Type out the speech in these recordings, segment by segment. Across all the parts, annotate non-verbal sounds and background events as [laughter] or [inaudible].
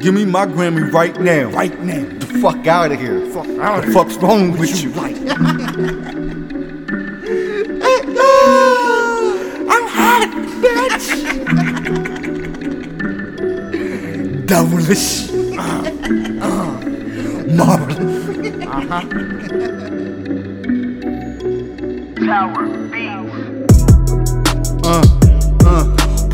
Give me my Grammy right now. Right now. The fuck out of here. Fuck out The fuck's wrong with you? Like, [laughs] I'm hot, bitch. Devilish. Uh-huh. Marvelous. Uh-huh. Tower Beats.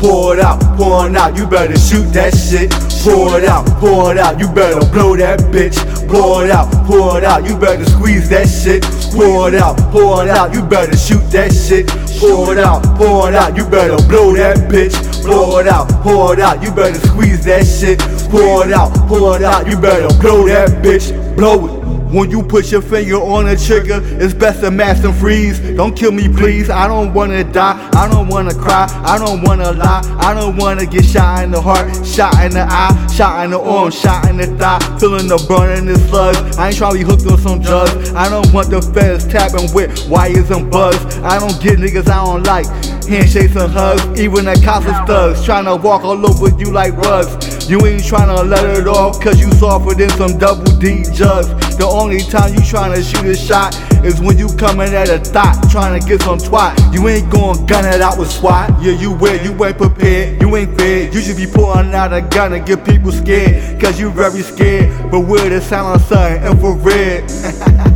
Pour it out, pour it out, you better shoot that shit. Pour it out, pour it out, you better blow that bitch. Pour it out, pour it out, you better squeeze that shit. Pour it out, pour it out, you better shoot that shit. Pour it out, pour it out, you better blow that bitch. Pour it out, pour it out, you better squeeze that shit. Pour it out, pour it out, you better blow that bitch. Blow it. When you put your finger on the trigger, it's best to mash and freeze. Don't kill me, please. I don't wanna die. I don't wanna cry. I don't wanna lie. I don't wanna get shot in the heart, shot in the eye, shot in the arm, shot in the thigh. Feeling the burn in the slugs. I ain't tryna be hooked on some drugs. I don't want the feds tapping with wires and bugs. I don't get niggas I don't like. Handshakes and hugs. Even the cops and thugs Trying to walk all over you like rugs. You ain't tryna let it off cause you softer than some double D jugs. The only time you tryna shoot a shot is when you coming at a thought, tryna get some twat. You ain't gon' gun it out with SWAT. Yeah, you weird, you ain't prepared, you ain't fed. You should be pulling out a gun and get people scared, cause you very scared. But we're the sound of something infrared. [laughs]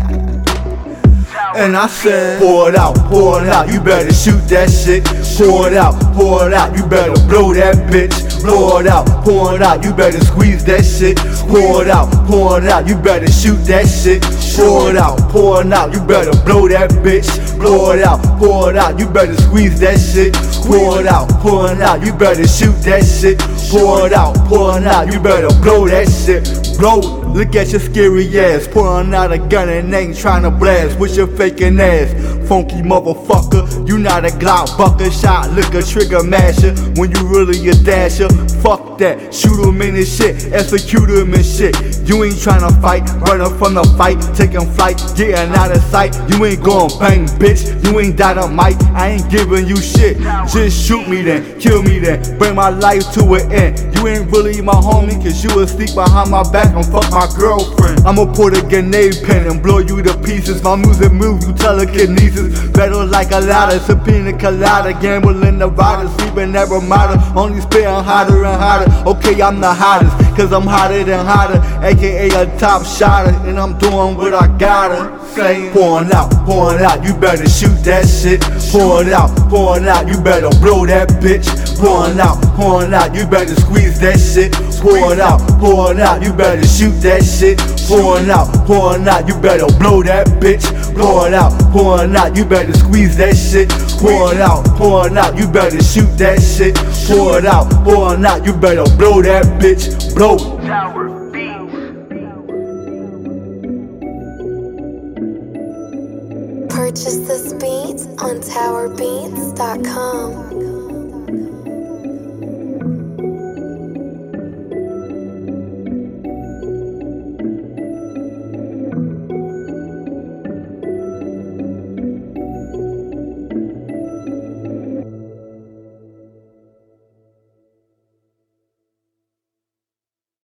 And I said, pour it out, pour it out, you better shoot that shit. Pour it out, pour it out, you better blow that bitch. Pour it out, pour it out, you better squeeze that shit. Pour it out, pour it out, you better shoot that shit. Pour it out, pour it out, you better blow that bitch. Pour it out, pour it out, you better squeeze that shit. Pour it out, pour it out, you better shoot that shit. Pour it out, pour it out, you better blow that shit. Blow it. Look at your scary ass, pouring out a gun and ain't trying to blast with your faking ass. Funky motherfucker, you not a Glock bucker shot, look a trigger masher when you really a dasher. Fuck that, shoot him in his shit, execute him in shit. You ain't trying to fight, running from the fight, taking flight, getting out of sight. You ain't going bang, bitch. You ain't dynamite, I ain't giving you shit. Just shoot me then, kill me then, bring my life to an end. You ain't really my homie, cause you asleep behind my back and fuck my girlfriend. I'ma put a grenade pen and blow you to pieces. My music move, you telekinesis. Better like a ladder, subpoena colada. Gambling Nevada, sleeping at Ramada. Only spitting hotter and hotter. Okay, I'm the hottest, cause I'm hotter than hotter. AKA a top shotter, and I'm doing what I gotta. Say, pouring out, pouring out, you better shoot that shit. Pour it out, pour it out, you better blow that bitch. Pouring out, pouring out, you better squeeze that shit. Pour it out, pour it out, you better shoot that shit. Pouring out, pouring out, you better blow that bitch. Pour it out, pouring out, you better squeeze that shit. Pour it out, pouring out, you better shoot that shit. Pour it out, pouring out, you better blow that bitch. Blow. it. Purchase this beat on towerbeats.com.